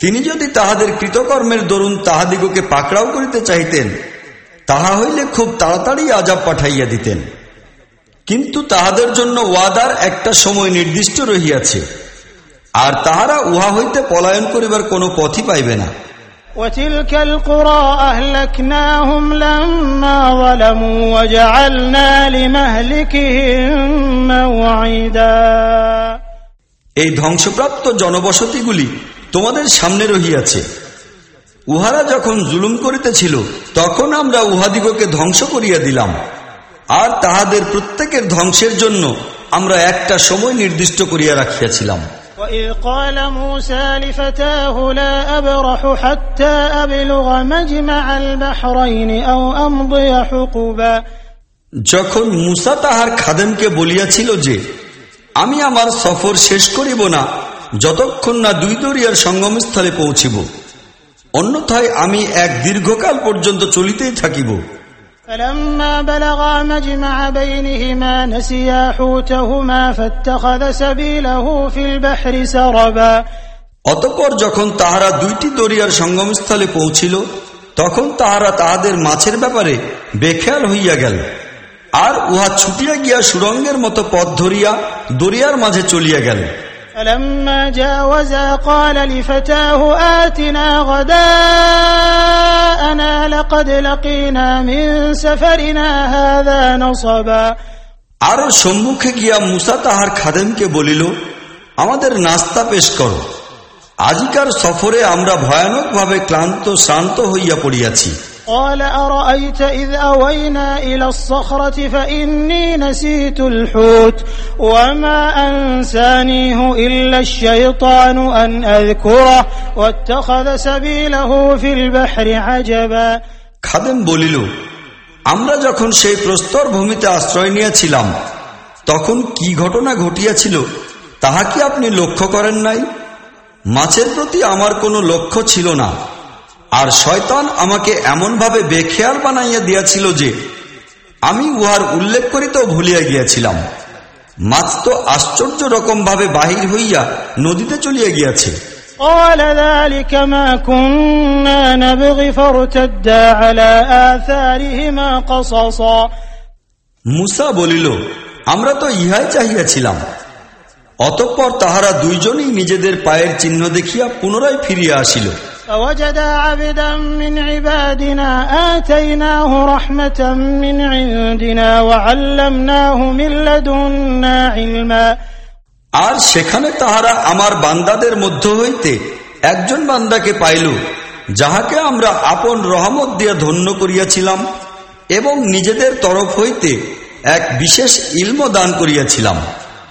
তিনি যদি তাহাদের কৃতকর্মের দরুন তাহাদিগকে পাকড়াও করিতে চাইতেন তাহা হইলে খুব তাড়াতাড়ি আজাব পাঠাইয়া দিতেন কিন্তু তাহাদের জন্য ওয়াদার একটা সময় নির্দিষ্ট রহিয়াছে আর তাহারা উহা হইতে পলায়ন করিবার কোনো পথই পাইবে না وتلك القرى أهلكناهم لما ظلموا وجعلنا لمهلكهم موعدا এই ধ্বংসপ্রাপ্ত জনবসতিগুলি তোমাদের সামনে রহিয়াছে উহারা যখন জুলুম করিতেছিল তখন আমরা উহাদিগকে ধ্বংস করিয়া দিলাম আর তাহাদের প্রত্যেকের ধ্বংসের জন্য আমরা একটা সময় নির্দিষ্ট করিয়া রাখিয়াছিলাম وإذ قال موسى لفتاه لا أبرح حتى أبلغ مجمع البحرين أو أمضي حقبا যখন মুসা তাহার খাদেমকে বলিয়াছিল যে আমি আমার সফর শেষ করিব না যতক্ষণ না দুই দরিয়ার সঙ্গমস্থলে পৌঁছিব অন্যথায় আমি এক দীর্ঘকাল পর্যন্ত চলিতেই থাকিব فلما بلغا مجمع بينهما نسيا حوتهما فاتخذ سبيله في البحر سربا অতপর যখন তাহারা দুইটি দরিয়ার সঙ্গমস্থলে পৌঁছিল তখন তাহারা তাহাদের মাছের ব্যাপারে বেখেয়াল হইয়া গেল আর উহা ছুটিয়া গিয়া সুরঙ্গের মতো পথ ধরিয়া দরিয়ার মাঝে চলিয়া গেল فلما جاوزا قال لفتاه آتنا غداءنا لقد لقينا من سفرنا هذا نصبا আরো সম্মুখে গিয়া মুসা তাহার খাদেমকে বলিল আমাদের নাস্তা পেশ করো আজিকার সফরে আমরা ভয়ানকভাবে ক্লান্ত শ্রান্ত হইয়া পড়িয়াছি قال أرأيت إذ أوينا إلى الصخرة فإني نسيت الحوت وما أنسانيه إلا الشيطان أن أذكره واتخذ سبيله في البحر عجبا খাদেম বলিল আমরা যখন সেই প্রস্তর ভূমিতে আশ্রয় নিয়েছিলাম তখন কি ঘটনা ঘটিয়াছিল তাহা কি আপনি লক্ষ্য করেন নাই মাছের প্রতি আমার কোনো লক্ষ্য ছিল না আর শয়তান আমাকে এমনভাবে বেখেয়াল বানাইয়া দিয়াছিল যে আমি উহার উল্লেখ করিতেও ভুলিয়া গিয়াছিলাম। মাছ তো আশ্চর্য রকম ভাবে বাহির হইয়া নদীতে চলিয়া গিয়াছে। মুসা বলিল আমরা তো ইহাই চাহিয়াছিলাম। অতঃপর তাহারা দুইজনই নিজেদের পায়ের চিহ্ন দেখিয়া পুনরায় ফিরিয়া আসিল। فوجدا عبدا من عبادنا آتيناه رحمة من عندنا وعلمناه من لدنا علما আর সেখানে তাহারা আমার বান্দাদের মধ্য হইতে একজন বান্দাকে পাইল যাহাকে আমরা আপন রহমত দিয়া ধন্য করিয়াছিলাম এবং নিজেদের তরফ হইতে এক বিশেষ ইলম দান করিয়াছিলাম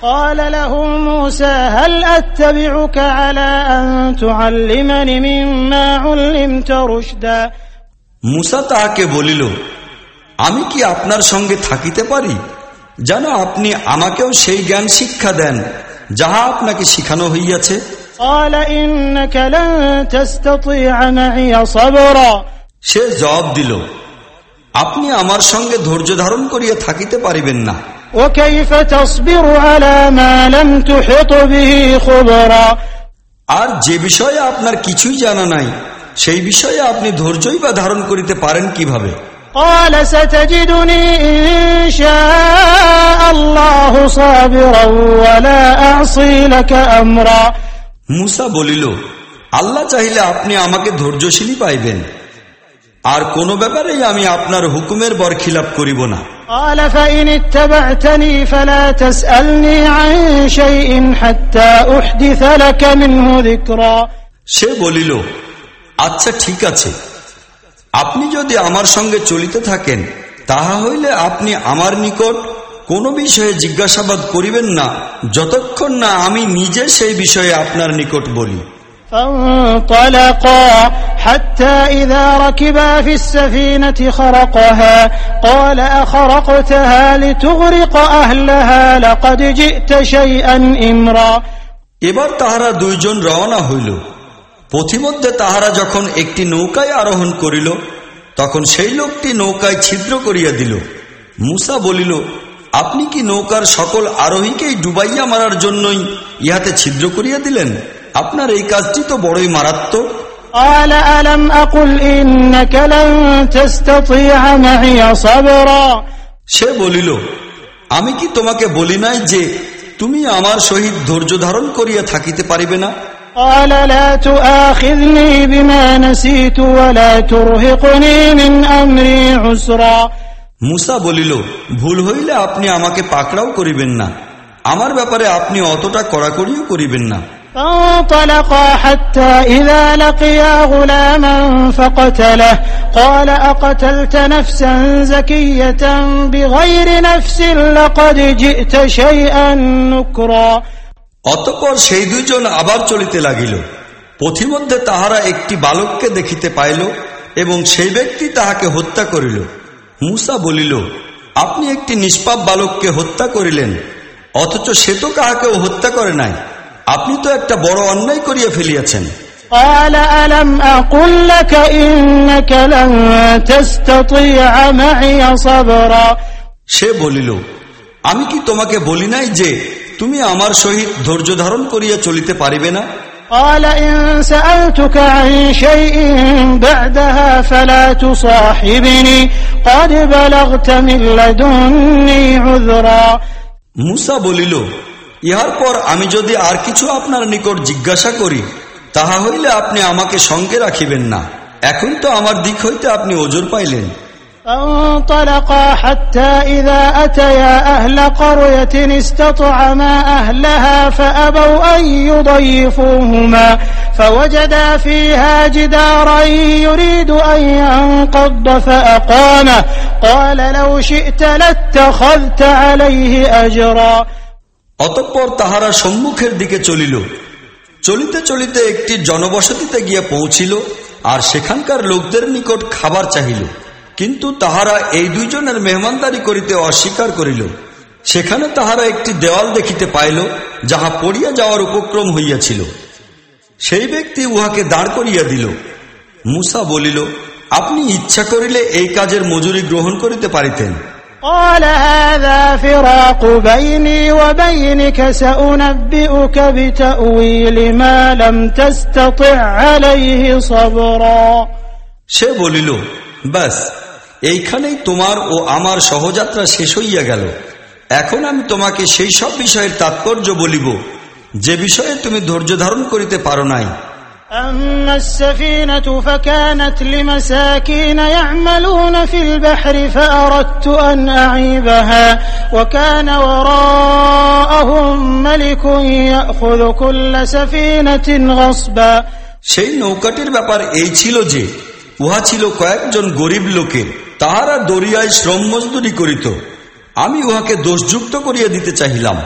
قال له موسى هل أتبعك على أن تعلمني مما علمت رشدا মুসা তাহাকে বলিল আমি কি আপনার সঙ্গে থাকিতে পারি যেন আপনি আমাকেও সেই জ্ঞান শিক্ষা দেন যাহা আপনাকে শিখানো হইয়াছে قال إنك لن تستطيع معي صبرا সে জবাব দিল আপনি আমার সঙ্গে ধৈর্য ধারণ করিয়া থাকিতে পারিবেন না আর যে বিষয়ে আপনার কিছুই জানা নাই সেই বিষয়ে আপনি ধৈর্যই বা ধারণ করিতে পারেন কীভাবে? মুসা বলিল আল্লাহ চাহিলে আপনি আমাকে ধৈর্যশীলই পাইবেন। আর কোনো ব্যাপারেই আমি আপনার হুকুমের বর খিলাপ করিব না। قال فإن اتبعتني فلا تسألني عن شيء حتى أحدث لك منه ذكرا সে বলিল আচ্ছা ঠিক আছে আপনি যদি আমার সঙ্গে চলিতে থাকেন তাহা হইলে আপনি আমার নিকট কোনো বিষয়ে জিজ্ঞাসাবাদ করিবেন না যতক্ষণ না আমি নিজে সেই বিষয়ে আপনার নিকট বলি فانطلقا حتى إذا ركبا في السفينة خرقها قال أخرقتها لتغرق أهلها لقد جئت شيئا إمرا এবার তাহারা দুইজন রওনা হইল পথিমধ্যে তাহারা যখন একটি নৌকায় আরোহণ করিল তখন সেই লোকটি নৌকায় ছিদ্র করিয়া দিল মুসা বলিল আপনি কি নৌকার সকল আরোহীকেই ডুবাইয়া মারার জন্যই ইহাতে ছিদ্র করিয়া দিলেন আপনার এই কাজটি তো বড়ই মারাত্মক। সে বলিল আমি কি তোমাকে বলি নাই যে তুমি আমার সহিত ধৈর্য ধারণ করিয়া থাকিতে পারিবে না? মুসা বলিল ভুল হইলে আপনি আমাকে পাকড়াও করিবেন না। আমার ব্যাপারে আপনি অতটা কড়াকড়িও করিবেন না। فانطلقا حتى إذا لقيا غلاما فقتله قال أقتلت نفسا زكية بغير نفس لقد جئت شيئا نكرا অতঃপর সেই দুইজন আবার চলিতে লাগিল পথিমধ্যে তাহারা একটি বালককে দেখিতে পাইল এবং সেই ব্যক্তি তাহাকে হত্যা করিল মুসা বলিল আপনি একটি নিষ্পাপ বালককে হত্যা করিলেন অথচ সে তো কাহাকেও হত্যা করে নাই আপনি তো একটা বড় অন্যায় করিয়া ফেলিয়াছেন قال ألم أقل لك إنك لن تستطيع معي صبرا সে বলিল আমি কি তোমাকে বলি নাই যে তুমি আমার সহিত ধৈর্য ধারণ করিয়া চলিতে পারিবে না قال إن سألتك عن شيء بعدها فلا تصاحبني قد بلغت من لدني عذرا মুসা বলিল ইহার পর আমি যদি আর কিছু আপনার নিকট জিজ্ঞাসা করি তাহা হইলে আপনি আমাকে সঙ্গে রাখিবেন না এখন তো আমার দিক হইতে আপনি ওজোর পাইলেন فانطلقا حتى إذا أتيا أهل قرية استطعما أهلها فأبوا أن يضيفوهما فوجدا فيها جدارا يريد أن ينقض فأقامه قال لو شئت لاتخذت عليه أجرا অতঃপর তাহারা সম্মুখের দিকে চলিল। চলিতে চলিতে একটি জনবসতিতে গিয়া পৌঁছিল, আর সেখানকার লোকদের নিকট খাবার চাহিল। কিন্তু তাহারা এই দুইজনের মেহমানদারি করিতে অস্বীকার করিল। সেখানে তাহারা একটি দেওয়াল দেখিতে পাইল, যাহা পড়িয়া যাওয়ার উপক্রম হইয়াছিল। সেই ব্যক্তি উহাকে দাঁড় করিয়া দিল। মুসা বলিল, আপনি ইচ্ছা করিলে এই কাজের মজুরি গ্রহণ করিতে পারিতেন। قال هذا فراق بيني وبينك سأنبئك بتأويل ما لم تستطع عليه صبرا সে বলিল ব্যাস এইখানেই তোমার ও আমার সহযাত্রা শেষ হইয়া গেল এখন আমি তোমাকে সেই সব বিষয়ের তাৎপর্য বলিব যে বিষয়ে তুমি ধৈর্য ধারণ করিতে পারো নাই أما السفينة فكانت لمساكين يعملون في البحر فأردت أن أعيبها وكان وراءهم ملك يأخذ كل سفينة غصبا সেই নৌকাটির ব্যাপার এই ছিল যে উহা ছিল কয়েকজন গরিব লোকের তাহারা দরিয়ায় শ্রম মজদুরি করিত আমি উহাকে দোষযুক্ত করিয়া দিতে চাহিলাম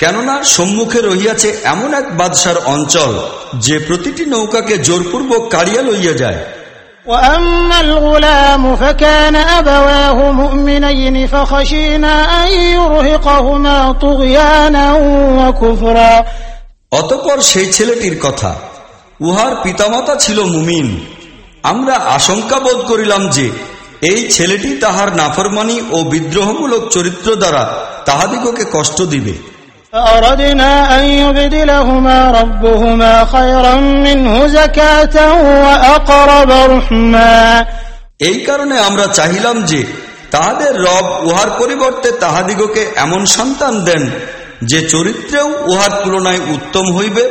কেননা সম্মুখে রহিয়াছে এমন এক বাদশার অঞ্চল যে প্রতিটি নৌকাকে জোরপূর্বক কাড়িয়া লইয়া যায় وأما الغلام فكان أبواه مؤمنين فخشينا أن يرهقهما طغيانا وكفرا অতপর সেই ছেলেটির কথা উহার পিতামাতা ছিল মুমিন আমরা আশঙ্কা বোধ করিলাম যে এই ছেলেটি তাহার নাফরমানি ও বিদ্রোহমূলক চরিত্র দ্বারা তাহাদিগকে কষ্ট দিবে فأردنا أن يبدلهما ربهما خيرا منه زكاة وأقرب رحما এই কারণে আমরা চাহিলাম যে তাহাদের রব উহার পরিবর্তে তাহাদিগকে এমন সন্তান দেন যে চরিত্রেও উহার তুলনায় উত্তম হইবে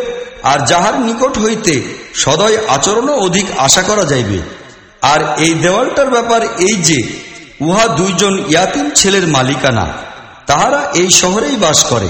আর যাহার নিকট হইতে সদয় আচরণও অধিক আশা করা যাইবে আর এই দেওয়ালটার ব্যাপার এই যে উহা দুইজন ইয়াতিম ছেলের মালিকানা তাহারা এই শহরেই বাস করে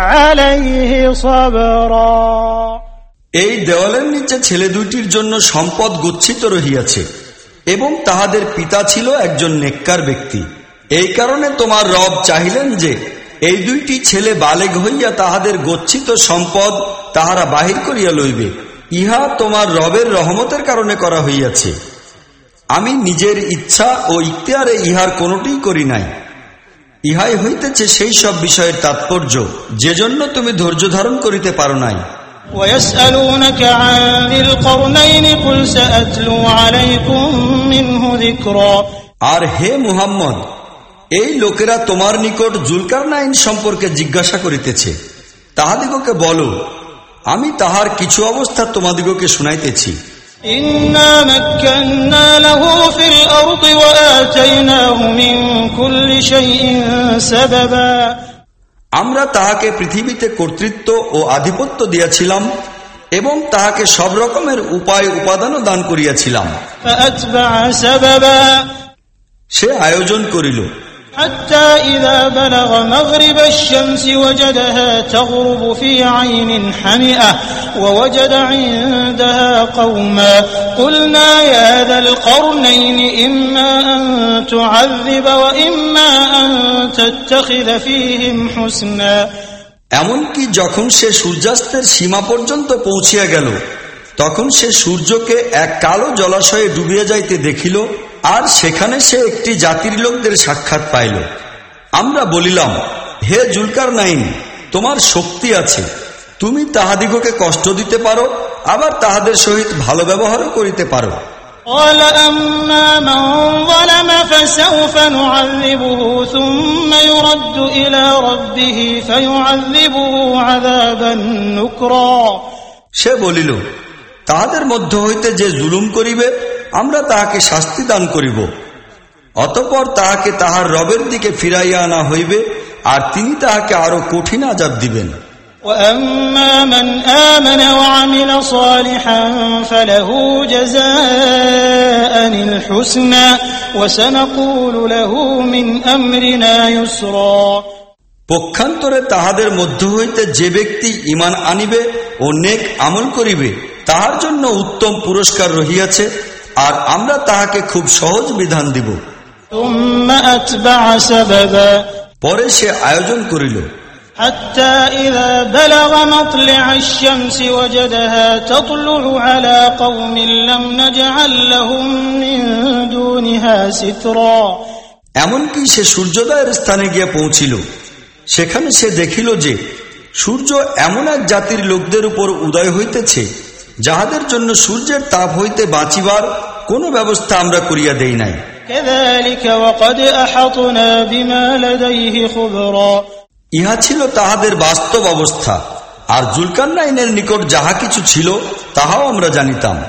এই দেওয়ালের নিচে ছেলে দুইটির জন্য সম্পদ গচ্ছিত রহিয়াছে, এবং তাহাদের পিতা ছিল একজন নেককার ব্যক্তি। এই কারণে তোমার রব চাহিলেন যে, এই দুইটি ছেলে বালেগ হইয়া তাহাদের গচ্ছিত সম্পদ তাহারা বাহির করিয়া লইবে। ইহা তোমার রবের রহমতের কারণে করা হইয়াছে। আমি নিজের ইচ্ছা ও ইখতিয়ারে ইহার কোনটিই করি নাই। ইহাই হইতেছে সেই সব বিষয়ের তাৎপর্য যে জন্য তুমি ধৈর্য ধারণ করিতে পারো নাই। আর হে মুহাম্মদ এই লোকেরা তোমার নিকট জুলকার নাইন সম্পর্কে জিজ্ঞাসা করিতেছে। তাহাদিগকে বলো আমি তাহার কিছু অবস্থা তোমাদিগকে শুনাইতেছি। إنا مكنا له في الأرض وآتيناه من كل شيء سببا আমরা তাহাকে পৃথিবীতে কর্তৃত্ব ও আধিপত্য দিয়াছিলাম এবং তাহাকে সব রকমের উপায় উপাদানও দান করিয়াছিলাম فأتبع سببا সে আয়োজন করিল حتى إذا بلغ مغرب الشمس وجدها تغرب في عين حمئة ووجد عندها قوما قلنا يا ذا القرنين إما أن تعذب وإما أن تتخذ فيهم حسنا এমনকি যখন সে সূর্যাস্তের সীমা পর্যন্ত পৌঁছিয়া গেল তখন সে সূর্যকে এক কালো জলাশয়ে ডুবিয়া যাইতে দেখিল আর সেখানে সে একটি জাতির লোকদের সাক্ষাৎ পাইল। আমরা বলিলাম হে জুলকার নাইন তোমার শক্তি আছে। তুমি তাহাদিগকে কষ্ট দিতে পারো আবার তাহাদের সহিত ভালো ব্যবহারও করিতে পারো। সে বলিল তাহাদের মধ্য হইতে যে জুলুম করিবে আমরা তাহাকে শাস্তি দান করিব অতপর তাহাকে তাহার রবের দিকে ফিরাইয়া আনা হইবে আর তিনি তাহাকে আরো কঠিন আজাব দিবেন وأما من آمن وعمل صالحا فله جزاء الحسنى وسنقول له من أمرنا يسرا পক্ষান্তরে তাহাদের মধ্য হইতে যে ব্যক্তি ইমান আনিবে ও নেক আমল করিবে তাহার জন্য উত্তম পুরস্কার রহিয়াছে আর আমরা তাহাকে খুব সহজ বিধান দিব ثم أتبع سببا পরে সে আয়োজন করিল حتى إذا بلغ مطلع الشمس وجدها تطلع على قوم لم نجعل لهم من دونها سترا এমনকি সে সূর্যোদয়ের স্থানে গিয়ে পৌঁছিল সেখানে সে দেখিল যে সূর্য এমন এক জাতির লোকদের উপর উদয় হইতেছে যাহাদের জন্য সূর্যের তাপ হইতে বাঁচিবার কোনো ব্যবস্থা আমরা করিয়া দেই নাই। ইহা ছিল তাহাদের বাস্তব অবস্থা। আর জুলকান নাইনের নিকট যাহা কিছু ছিল তাহাও আমরা জানিতাম।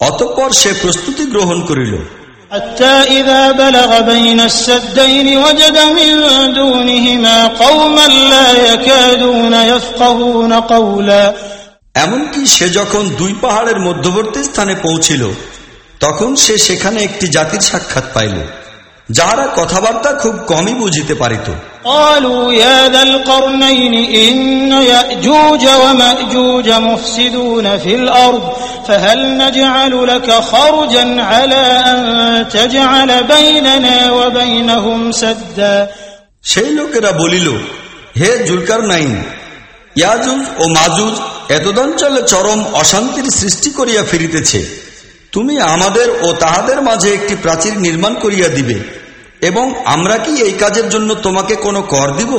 অতঃপর সে প্রস্তুতি গ্রহণ করিল। حتى إذا بلغ بين السدين وجد من دونهما قوما لا يكادون يفقهون قولا এমনকি সে যখন দুই পাহাড়ের মধ্যবর্তী স্থানে পৌঁছিল তখন সে সেখানে একটি জাতির সাক্ষাৎ পাইল যাহারা কথাবার্তা খুব কমই বুঝিতে পারিত। সেই লোকেরা বলিল হে জুলকার নাইন ইয়াজুজ ও মাজুজ এতদঞ্চলে চরম অশান্তির সৃষ্টি করিয়া ফিরিতেছে। তুমি আমাদের ও তাহাদের মাঝে একটি প্রাচীর নির্মাণ করিয়া দিবে। এবং আমরা কি এই কাজের জন্য তোমাকে কোনো কর দিব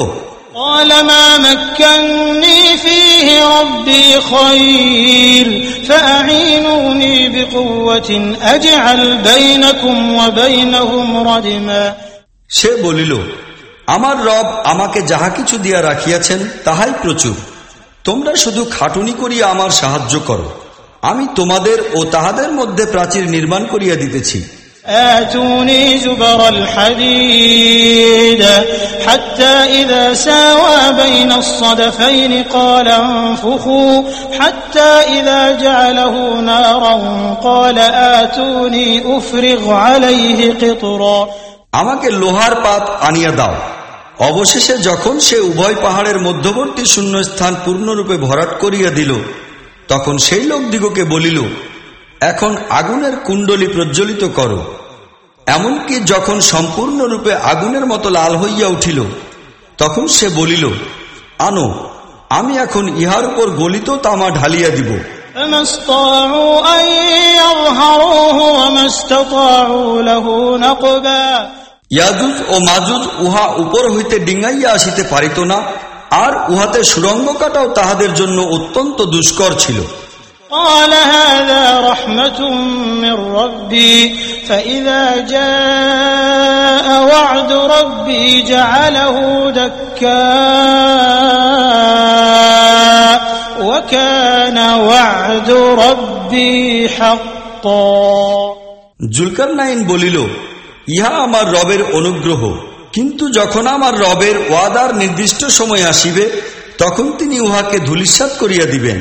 قال ما مكني فيه ربي خير فأعينوني بقوة أجعل بينكم وبينهم ردما সে বলিল আমার রব আমাকে যাহা কিছু দিয়া রাখিয়াছেন তাহাই প্রচুর তোমরা শুধু খাটুনি করিয়া আমার সাহায্য করো আমি তোমাদের ও তাহাদের মধ্যে প্রাচীর নির্মাণ করিয়া দিতেছি آتوني زبر الحديد حتى إذا ساوى بين الصدفين قال انفخوا حتى إذا جعله نارا قال آتوني أفرغ عليه قطرا আমাকে লোহার পাত আনিয়া দাও অবশেষে যখন সে উভয় পাহাড়ের মধ্যবর্তী শূন্যস্থান পূর্ণরূপে ভরাট করিয়া দিল তখন সেই লোকদিগকে বলিল এখন আগুনের কুণ্ডলি প্রজ্বলিত করো। এমনকি যখন সম্পূর্ণরূপে আগুনের মতো লাল হইয়া উঠিল তখন সে বলিল আনো আমি এখন ইহার উপর গলিত তামা ঢালিয়া দিব। ইয়াজুজ ও মাজুজ উহা উপর হইতে ডিঙ্গাইয়া আসিতে পারিত না আর উহাতে সুরঙ্গ কাটাও তাহাদের জন্য অত্যন্ত দুষ্কর ছিল। قال هذا رحمة من ربي فإذا جاء وعد ربي جعله دكاء وكان وعد ربي حقا জুলকার নাইন বলিল ইহা আমার রবের অনুগ্রহ কিন্তু যখন আমার রবের ওয়াদার নির্দিষ্ট সময় আসিবে তখন তিনি উহাকে ধুলিসাৎ করিয়া দিবেন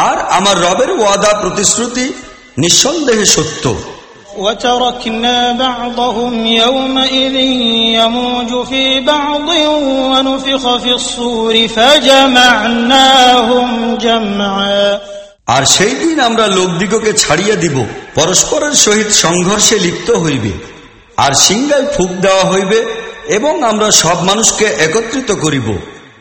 আর আমার রবের ওয়াদা প্রতিশ্রুতি নিঃসন্দেহে সত্য وتركنا بعضهم يومئذ يموج في بعض ونفخ في الصور فجمعناهم جمعا আর সেই দিন আমরা লোকদিগকে ছাড়িয়া দিব পরস্পরের সহিত সংঘর্ষে লিপ্ত হইবে আর সিংগায় ফুক দেওয়া হইবে এবং আমরা সব মানুষকে একত্রিত করিব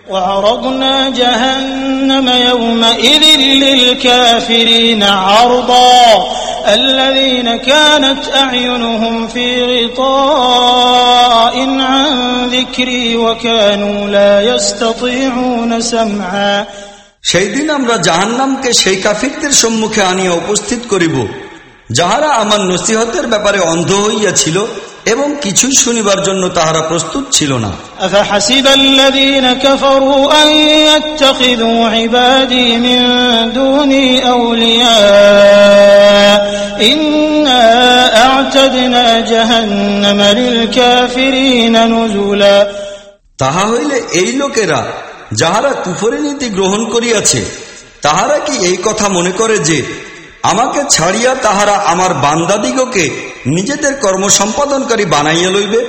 وعرضنا جهنم يومئذ للكافرين عرضا الذين كانت أعينهم في غطاء عن ذكري وكانوا لا يستطيعون سمعا সেই দিন আমরা জাহান্নামকে সেই কাফিরদের সম্মুখে আনিয়া উপস্থিত করিব যাহারা আমার নসিহতের ব্যাপারে অন্ধ হইয়াছিল এবং কিছুই শুনিবার জন্য তাহারা প্রস্তুত ছিল না। তাহা হইলে এই লোকেরা যাহারা কুফরি নীতি গ্রহণ করিয়াছে তাহারা কি এই কথা মনে করে যে আমাকে ছাড়িয়া তাহারা আমার বান্দাদিগকে নিজেদের কর্ম সম্পাদনকারী বানাইয়া লইবে।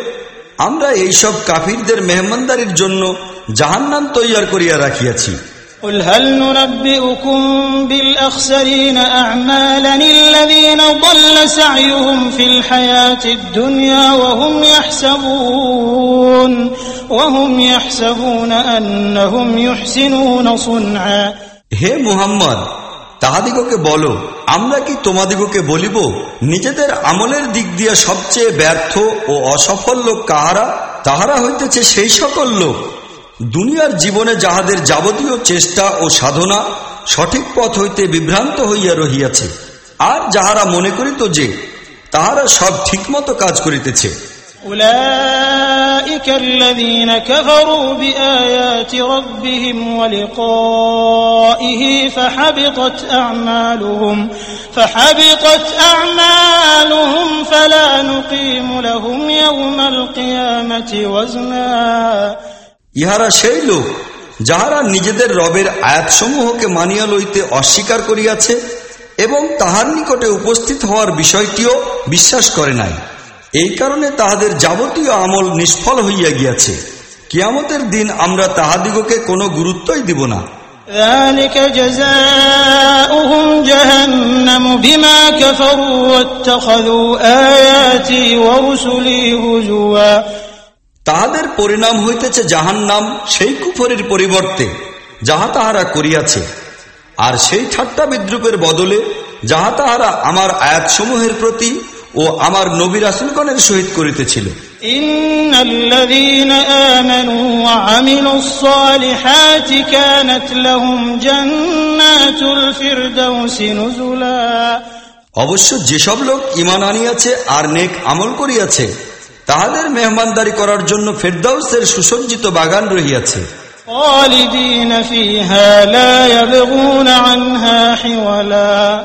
আমরা এইসব কাফিরদের মেহমানদারির জন্য জাহান্নাম তৈয়ার করিয়া রাখিয়াছি। হে মুহাম্মদ তাহাদিগকে বলো আমরা কি তোমাদিগকে বলিব, নিজেদের আমলের দিক দিয়ে সবচেয়ে ব্যর্থ ও অসফল লোক কাহারা? তাহারা হইতেছে সেই সকল লোক। দুনিয়ার জীবনে যাহাদের যাবতীয় চেষ্টা ও সাধনা সঠিক পথ হইতে বিভ্রান্ত হইয়া রহিয়াছে। আর যাহারা মনে করিত যে, তাহারা সব ঠিকমতো কাজ করিতেছে। أولئك الذين كفروا بآيات ربهم ولقائه فحبطت أعمالهم فحبطت أعمالهم فلا نقيم لهم يوم القيامة وزنا ইহারা সেই লোক যাহারা নিজেদের রবের আয়াতসমূহকে মানিয়া লইতে অস্বীকার করিয়াছে এবং তাহার নিকটে উপস্থিত হওয়ার বিষয়টিও বিশ্বাস করে নাই এই কারণে তাহাদের যাবতীয় আমল নিষ্ফল হইয়া গিয়াছে। কিয়ামতের দিন আমরা তাহাদিগকে কোনো গুরুত্বই দিব না। তাহাদের পরিণাম হইতেছে জাহান নাম সেই কুফরের পরিবর্তে যাহা তাহারা করিয়াছে। আর সেই ঠাট্টা বিদ্রুপের বদলে যাহা তাহারা আমার আয়াতসমূহের প্রতি ও আমার নবী রাসুলগণের সহিত করিতেছিল إن الذين آمنوا وعملوا الصالحات كانت لهم جنات الفردوس نزلا অবশ্য যেসব লোক ইমান আনিয়াছে আর নেক আমল করিয়াছে তাহাদের মেহমানদারি করার জন্য ফেরদাউসের সুসজ্জিত বাগান রহিয়াছে خالدين فيها لا يبغون عنها حولا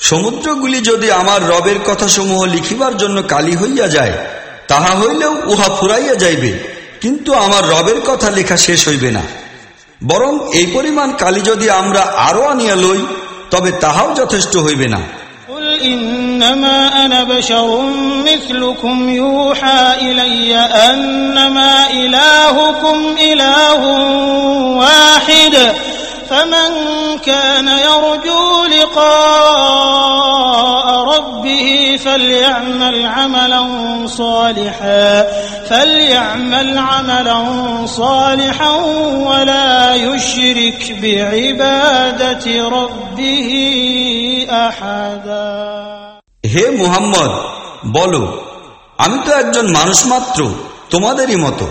সমুদ্রগুলি যদি আমার রবের কথাসমূহ লিখিবার জন্য কালি হইয়া যায় তাহা হইলেও উহা ফুরাইয়া যাইবে কিন্তু আমার রবের কথা লেখা শেষ হইবে না বরং এই পরিমাণ কালি যদি আমরা আরো আনিয়া লই তবে তাহাও যথেষ্ট হইবে না قل إنما أنا بشر مثلكم يوحى إلي أنما إلهكم إله واحد فمن كان يرجو لقاء ربه فليعمل عملا صالحا فليعمل عملا صالحا ولا يشرك بعبادة ربه أحدا হে মুহাম্মদ বলো আমি তো একজন মানুষ মাত্র তোমাদেরই মতো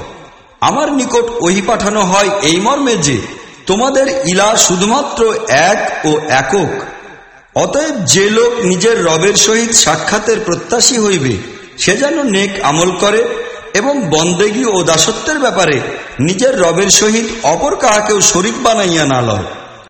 আমার নিকট ওহি পাঠানো হয় এই মর্মে যে তোমাদের ইলা শুধুমাত্র এক ও একক। অতএব যে লোক নিজের রবের সহিত সাক্ষাতের প্রত্যাশী হইবে, সে যেন নেক আমল করে এবং বন্দেগী ও দাসত্বের ব্যাপারে নিজের রবের সহিত অপর কাহাকেও শরিক বানাইয়া না লয়।